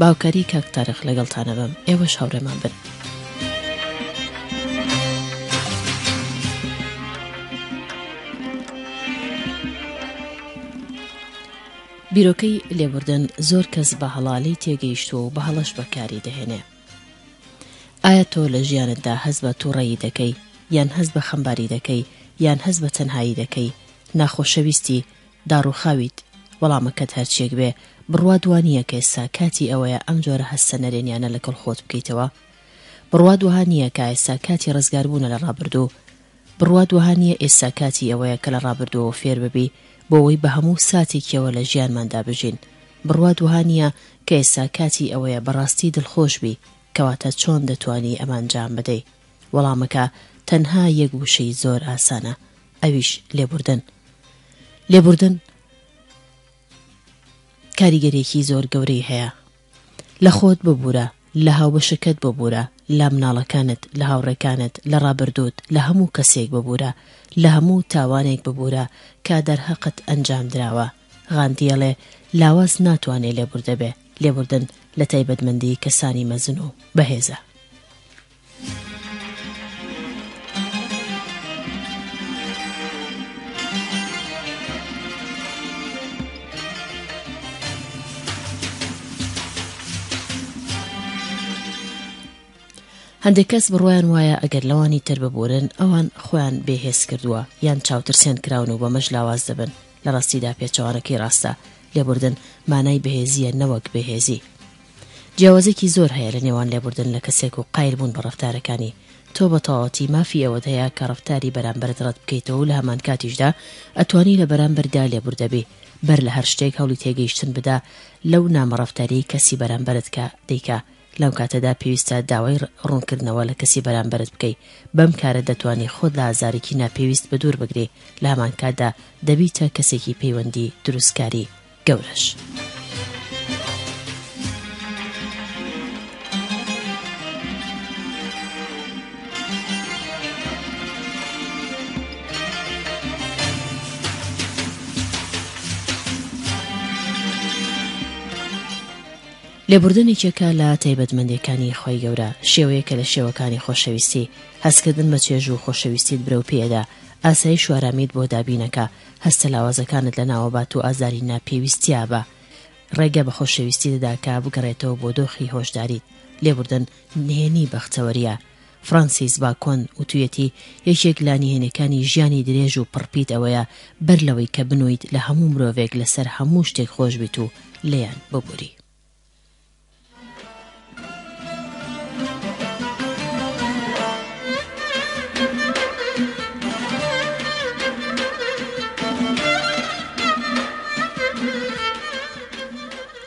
باوکاری کاک تارق لەگەڵتانەبم ئێوەش هاوڕێمان بن. بیرۆکەی لێبوردن زۆر کەس بە هەڵا لێی تێگەیشتووە و بە هەڵەش بەکاری دەهێنێ ئایا تۆ لە ژیانتدا هەز بە تووڕەیی دەکەی یان هەز بە خەمباری دەکەی یان هەز بە تەنهایی دەکەی ناخۆشەویستی داڕوخاویت وەڵامەکەت هەرچیەک بێ بڕوات وانیە کەئێستا کاتی ئەوەیە ئەم جۆرە هەستە نەرێنیانە لەگەڵ خۆت بکەیتەوە؟ بڕوات وەها نیە کائێستا کاتی ڕزگار بونە لە ڕابردوو؟ بڕوات وەها نیە ئێستا کاتی ئەوەیە کە لە ڕابردوەوە فێر ببی بۆ وەی بە هەموو ساتێکیەوە لە ژیانماندا بژین؟ بڕوات وەها نیە کەئێستا کاتی ئەوەیە بەڕاستی دڵخۆش بی؟ کەواتە چۆن دەتوانی ئەمانجام بدەی؟ وەڵامەکە تەنها یەک وشەی زۆر ئاسانە ئەویش لێبوردن. لێبوردن کاریگەریەکی زۆر گەورەی هەیە لە خۆت ببورە لە هاوبەشەکەت ببورە لە مناڵەکانت لە هاوڕێکانت لە ڕابردوت لە هەموو کەسێک ببورە لە هەموو تاوانێک ببورە کا دەرهەقت ئەنجام دراوە غاندیەڵێ لاواز ناتوانێ لێبوردەبێ لێبوردن لە تایبەتمەندی کەسانی مەزن و بەهێزە. هەندێک کەس بڕوایان وایە ئەگەر لەوانی تر ببورن ئەوان خۆیان بێهێز کردووە یان چاوترسێن کراون و بەمەش لاواز دەبن لە ڕاستیدا پێچەوانەکەی ڕاستە لێبوردن مانای بەهێزیە نەوەک بەهێزی جیاوازیەکی زۆر هەیە لە نێوان لێبوردن لە کەسێک و قایل بوون بە ڕەفتارەکانی، تۆ بە تەواوەتی مافی ئەوەت هەیە کە ڕەفتاری بەرامبەرت ڕەت بکەیتەوە و لە هەمانکاتیشدا ئەتوانی لە بەرامبەردا لێبوردە بی، بەر لە هەر شتێک هەوڵی تێگەیشتن بدە لەو نامە ڕەفتاریەی کەسی بەرامبەرت کە دەیکا، لەم کاتەدا پێویستە داوای ڕوونکردنەوە لە کەسی بەرامبەرت بکەی، بەم کارە دەتوانی خۆت لە ئازارێکی ناپێویست بەدوور بگری لە هەمانکاتدا دەبیتە کەسێکی پەیوەندی دروستکاری. گەورەش. لێبوردن یەکێکە لە تایبەتمەندیەکانی خۆی گەورە شێوەیەکە لە شێوەکانی خۆشەویستی هەستکردن بە چێژ و خۆشەویستیت برەو پێدا ئاسایی شوارامیت بۆ دابینەکە هەستە لاوازەکانت لەناوەبات و ئازاری ناپێویستیا بە ڕێگە بە خۆشەویستی دەداکە بگەڕێتەوە بۆ دۆخی هۆشداریت لێبوردن نهێنی بەختەوەریە فرانسیس باکۆن وتویەتی یەکێک لە نهێنەکانی ژیانی درێژ و پڕپیت ئەوەیە بەر لەوەی کە بنویت لە هەموو مرۆڤێک لەسەر هەموو شتێک خۆش بیت و لێیان ببووری.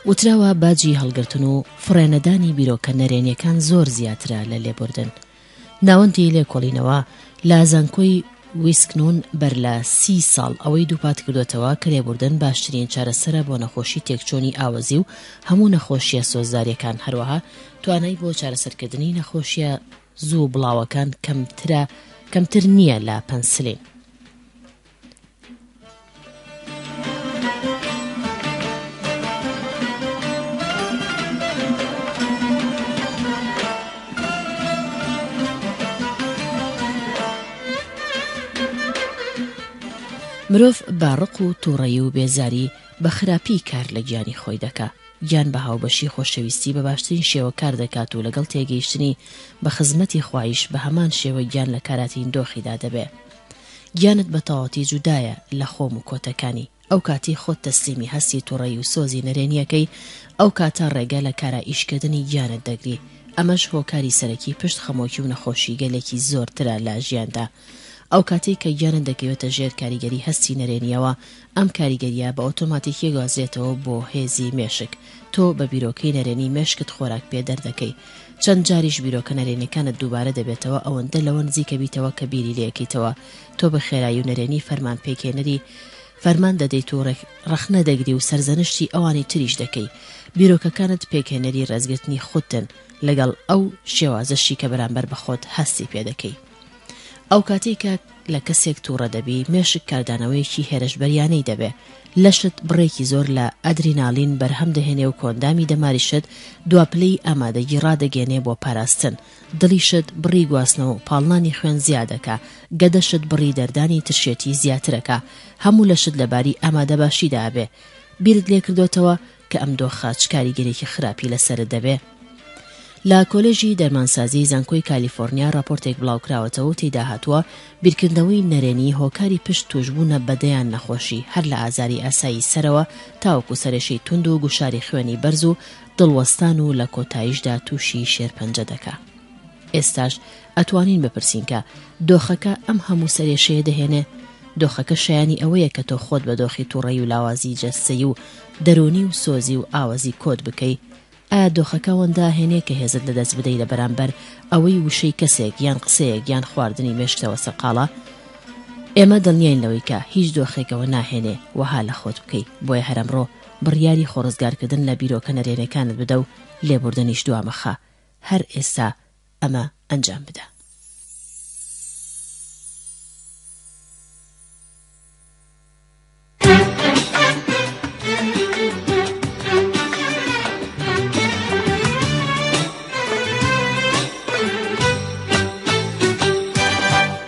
وتراوە باجی هەڵگرتن و فڕێنەدانی بیرۆکە نەرێنیەکان زۆر زیاترە لە لێبوردن، ناوەندی لێکۆڵینەوە لە زانکۆی ویسکنون بەر لە سی ساڵ ئەوەی دووپاتکردووەتەوە کە لێبوردن باشترین چارەسەرە بۆ نەخۆشی تێکچوونی ئاوەزی و هەموو نەخۆشییە سۆزدارییەکان هەروەها توانای بۆ چارەسەرکردنی نەخۆشییە زوو بڵاوەکان کەمترە کەمتر نییە لە پەنسلین. مرۆڤ بە ڕق و تووڕەیی و بێزاری بە خراپی کار لە گیانی خۆی دەکا گیان بە هاوبەشی خۆشەویستی بە باشترین شێوە کار دەکات و لەگەڵ تێگەیشتنی بە خزمەتی خوایش بە هەمان شێوە گیان لە کاراتین دۆخیدا دەبێ گیانت بە تەواوتی جودایە لە خۆم و کۆتەکانی، ئەو کاتی خۆت تەسلیمی هەستی توڕەیی و سۆزی نەرێنییەکەی، ئەو کاتە ڕێگە لە کارا ئیشکردنی گیانت دەگری، ئەمەش هۆکاری سەرەکی پشت خەمۆکی و نەخۆشی گەلێکی زۆرترە لە ژیاندا، ئەو کاتەی کە گیانت دەکەوێتە ژێر کاریگەری هەستی نەرێنییەوە، ئەم کاریگەرییە بە ئۆتۆماتیکی گوازرێتەوە بۆ هێزی مێشک، تۆ بە بیرۆکەی نەرێنی مێشکت خۆراک پێ دەردەکەی، چەند جاریش بیرۆکە نەرێنیەکانت دووبارە دەبێتەوە ئەوەندە لەوە نزیکە بیتەوە کە بیری لێکەیتەوە، تۆ بە خێرایی و نەرێنی فەرمان پێکهێنەری فەرمان دەدەیت و ڕەخنە دەگری و سەرزەنشتی ئەوانی تریش دەکەی، بیرۆکەکانت پێکهێنەری ڕێزگرتنی خودتن لەگەڵ ئەو شێوازەشی کە بەرامبەر بە خۆت هەستی پێدەکەی. ئەوکاتەی کە لە کەسێک تووڕە دەبی مێشک کاردانەوەیەکی هێرشبەریانەی دەبێ، لەشت بڕێکی زۆر لە ئەدرینالین بەرهەم دەهێنێ و کۆندامی دەماریشت دوا پلەی ئامادەگی ڕادەگەێنێ بۆ پاراستن، دڵیشت بڕی گواستنەوە و پاڵنانی خوێن زیادەکا، گەدەشت بڕی دەردانی ترشێتی زیاترەکا، هەموو لەشت لەباری ئامادەباشیدا ئەبێ. بیرت لێکردۆتەوە کە ئەم دۆخە چ کاریگەریەکی خراپی لەسەرت دەبێ؟ لە کۆلێژی دەرمانسازی زانکۆی کالیفۆرنیا ڕاپۆرتێک بڵاوکراوەتەوە و تێیدا هاتووە بیرکردنەوەی نەرێنی هۆکاری پشت تووشبوونە بە دەیان نەخۆشی هەر لە ئازاری ئاسایی سەرەوە تاوەکو سەرێشەی توند و گوشاری خوێنی بەرز و دڵوەستان و لە کۆتاییشدا تووشی شێرپەنجە دەکا ئێستاش ئەتوانین بپرسین کە دۆخەکە ئەم هەموو سەرێشەیە دەهێنێ دۆخەکە شایانی ئەوەیە کە تۆ خۆت بە دۆخی تووڕەی و لاوازی جەستەی و دەرونی و سۆزی و ئاوەزی کۆت بکەی ئا دۆخەکە وەندا هێنێ کە هێزت لە دەست بدەی لە بەرامبەر ئەوەی وشەی کەسێک یان قسەیەک یان خواردنی مێشکتەوە سەرقاڵە ئێمە دڵنیین لەوەی کە هیچ دۆخێکەوە ناهێنێ وەها لە خۆت بکەی بۆیە هەرەمڕۆ بڕیاری خۆڕزگارکردن لە بیرۆکە نەرێنەکانت بدە و لێبوردنیش دوامەخە هەر ئێستا ئەمە ئەنجام بدا.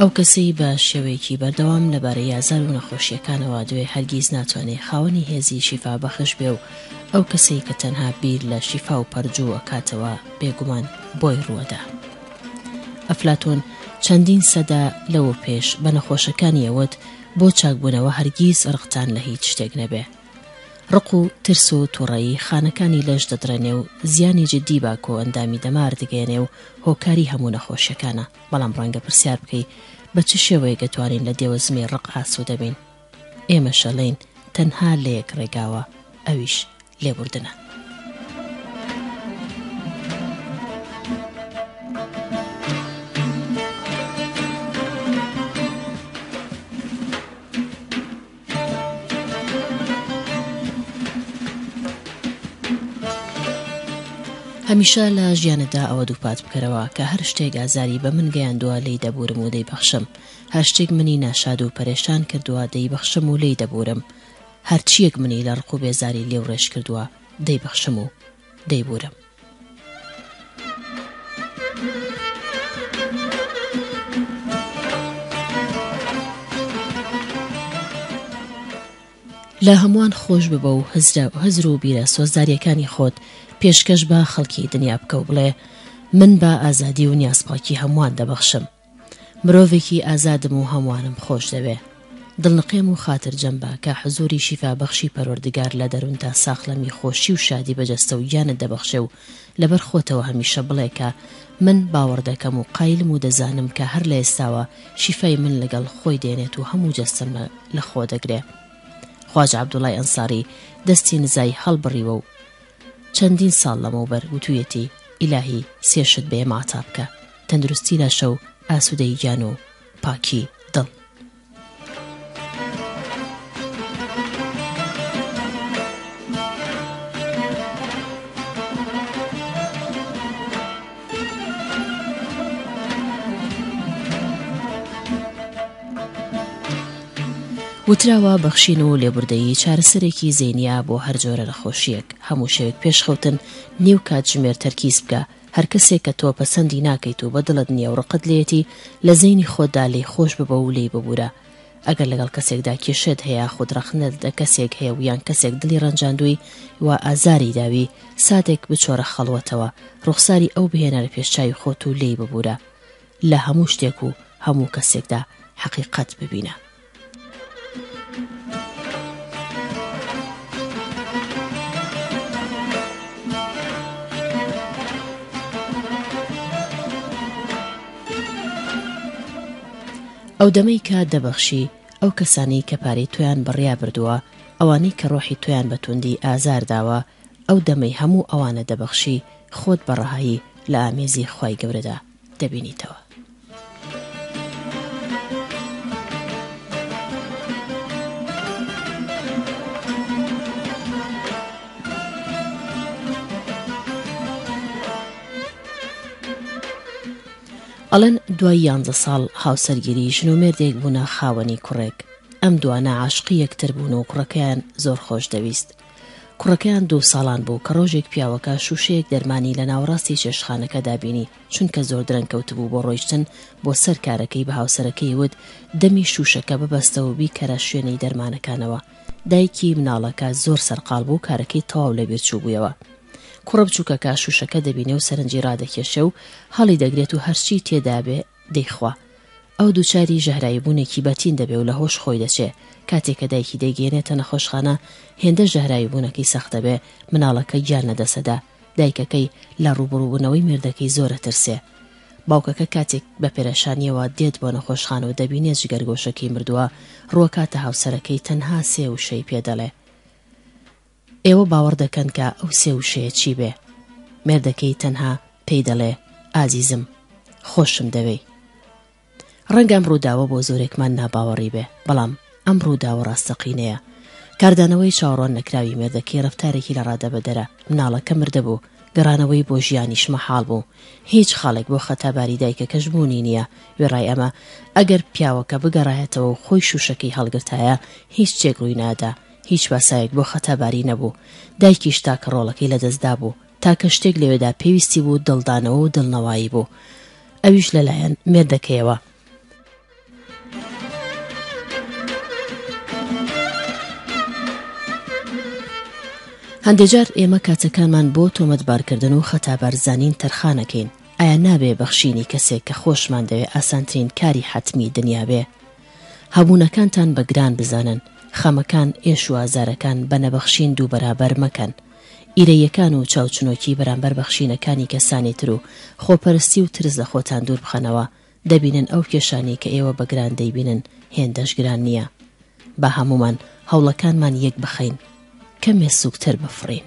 ئەو کەسەی بە شێوەیەکی بەردەوام لەبارەی یازار و نەخۆشیەکانەوە دوێ هەرگیز ناتوانێ خاوەنی هێزی شیفا بەخش بێ و ئەو کەسەی کە تەنها بیر لە شیفا و پەرجوو ئەکاتەوە بێگومان بۆی ڕوەدا ئەفلاتۆن چەندین سەدە لەوە پێش بە نەخۆشەکانی ئەوت بۆ چاکبوونەوە هەرگیز ڕقتان لە هیچ شتێک نەبێ. ڕق و ترس و توڕەیی خانەکانی لەش دەدڕێنێ و زیانی جددی بە کۆئەندامی دەمار دەگەیەنێ و هۆکاری هەموو نەخۆشیەکانە، بەڵام ڕەنگە پرسیار بکەی بە چ شێوەیەک دەتوانین لە دێوەزمی ڕق ئاسوودە بین؟ ئێمە شەلەین تەنها لە یەک ڕێگاوە ئەویش. لێبوردنە. هەمیشە لە ژیانتدا ئەوە دووپات بکەرەوە کە هەر شتێک ئازاری بە من گەیاندووە لێی دەبورم و دەیبەخشم هەر شتێک منی ناشاد و پەرێشان کردووە دەیبەخشم و لێی دەبورم هەرچییەک منی لە ڕق و بێزاری لێو ڕێژ کردووە دەیبەخشم و دەیبوورم. لە هەمووان خۆش ببە و هزرە و هزر و بیرە سۆزدارییەکانی خۆت پێشکەش بە خەڵکی دنیا بکە و بڵێ، من بە ئازادی و نیازپاکی هەمووان دەبەخشم. مرۆڤێکی ئازادم و هەموانم خۆش دەوێ. دڵنقێم و خاتر جەم بە کە حزوری شیفا بەخشی پەروەردگار لە دەرونتا ساخلەمی خۆشی و شادی بە جەستە و گیانت دەبەخشێ و لە بەر خۆتەوە هەمیشە بڵێ کە من باوەڕ دەکەم و قایلم و دەزانم کە هەر لە ئێستاوە شیفای من لە گەڵ خۆی دێنێت و هەموو جەستەم لە خۆ دەگرێ. خواجە عبدوڵای ئەنساری دەستی نزای هەڵبڕیوە و چەندین ساڵ لەمەوبەر وتویەتی، ئیلاهی سێ شت بە ئێمە عەتا بکە. تەندروستی لاشە و ئاسوودەی گیان و پاکی دڵ. وتراوە بەخشین و لێبوردەیی چارەسەرێکی زینە بۆ هەرجۆرە نەخۆشیەک هەموو شەوێک پێشخەوتن نیو کاتژمێر تەرکیز بکە هەر کەسێک کە تۆ پەسەندی ناکەیت و بە دڵت نییە و ڕقت لێیەتی، لە زەینی خۆتدا لێی خۆش ببە و لێی ببوورە. ئەگەر لەگەڵ کەسێکدا کێشەت هەیە یاخود ڕەخنەت لە کەسێک هەیە و یان کەسێک دڵی ڕەنجاندووی و ئازاری داوی، ساتێک بچۆرە خەڵوەتەوە، ڕوخساری ئەو بهێنەرە پێش چاوی خۆت و لێی ببوورە. لە هەموو شتێک و هەموو کەسێکدا حەقیقەت ببینە. ئەو دەمەی کە دەبەخشی ئەو کەسانەی کە پارەی تۆیان بڕیا بردووە ئەوانەی کە ڕۆحی تۆیان بە توندی ئازار داوە ئەو دەمەی هەموو ئەوانە دەبەخشی خۆت بە ڕەهایی لە ئامێزی خوای گەورەدا دەبینیتەوە. ئەڵێن دوای یانزە ساڵ هاوسەرگیری ژن و مێردێک بوونە خاوەنی کوڕێک ئەم دوانە عاشقی یەکتر بوون و کوڕەکەیان زۆر خۆش دەویست کوڕەکەیان دوو ساڵان بوو کە ڕۆژێک پیاوەکە شووشەیەک دەرمانی لە ناوەڕاستی چێشتخانەکەدا بینی، چونکە زۆر درەنگ کەوتبوو بۆ ڕۆیشتن بۆ سەر کارەکەی بە هاوسەرەکەی وت، دەمی شووشەکە ببەستە و بیکەرە شوێنی دەرمانەکانەوە، دایکی مناڵەکە زۆر سەرقاڵ بوو کارەکەی تەواو لەبیر چووبوویەوە. کوڕە بچووکەکە شووشەکە دەبینێ و سەرنجی ڕادەکێشێ و هەڵیدەگرێت و هەرچی تێدابێ، دەی خوا. ئەو دووچاری ژەهراویبوونێکی بەتین دەبێ و لە هۆش خۆی دەچێ، کاتێ کە دایکی دەیگەیەنێتە نەخۆشخانە هێندە ژەهراویبوونەکەی سەخت دەبێ مناڵەکە گیان لە دەست ئەدا، دایکەکەی لە ڕووبەڕووبوونەوەی مێردەکەی زۆر ئەترسێ. باوکەکە کاتێک بە پێرەشانییەوە دێت بۆ نەخۆشخانە و دەبینێ جگەرگۆشەکەی مردووە، ڕووەکاتە هاوسەرەکەی تەنها سێ وشەی پێ دەڵێ. ئێوە باوەڕ دەکەن کە ئەو سێ وشەیە چی بێ؟ مێردەکەی تەنها پێی دەڵێ ئازیزم، خۆشم دەوێی. ڕەنگە ئەم ڕووداوە بۆ زۆرێکمان ناباوەڕی بێ، بەڵام ئەم ڕووداوە ڕاستەقینەیە. کاردانەوەی چاوەڕوان نەکراوی مێردەکەی ڕەفتارێکی لەڕادەبەدەرە، مناڵەکە مردبوو، گەڕانەوەی بۆ ژیانیش مەحاڵ بوو، هیچ خاڵێک بۆ خەتاباری دایکەکەش بوونی نییە، وێڕای ئەمە ئەگەر پیاوەکە بگەڕایەتەوە و خۆی شووشەکەی هەڵگرتایە هیچ شتێک ڕووی نادا، هیچ پاساوێک بۆ خەتا باری نەبوو، دایکیش تاکە ڕۆڵەکەی لەدەست دابوو، تاکە شتێک لەوێدا پێویستی بوو دڵدانەوە و دڵنەوایی بوو، ئەویش لەلایەن مێردەکەیەوە. هەندێجار ئێمە کاتەکانمان بۆ تۆمەتبارکردن و خەتا بارزانین تەرخان ئەکەین، ئایا نابێ بەخشینی کەسێک کە خۆشمان دەوێ ئاسانترین کاری حەتمی دنیا بێ؟ هەبوونەکانتان بە گران بزانن، خەمەکان، ئێش و ئازارەکان بە نەبەخشین دوو بەرابەر مەکەن. ئیرەییەکان و چاوچنۆکی بەرامبەر بەخشینەکانی کەسانی تر و خۆپەرستی و ترس لە خۆتان دوور بخەنەوە، دەبینن ئەو کێشانەی کە ئێوە بە گران دەیبینن هێندەش گران نییە. با هەموومان هەوڵەکانمان یەک بخەین کەمێ سووکتر بفڕین.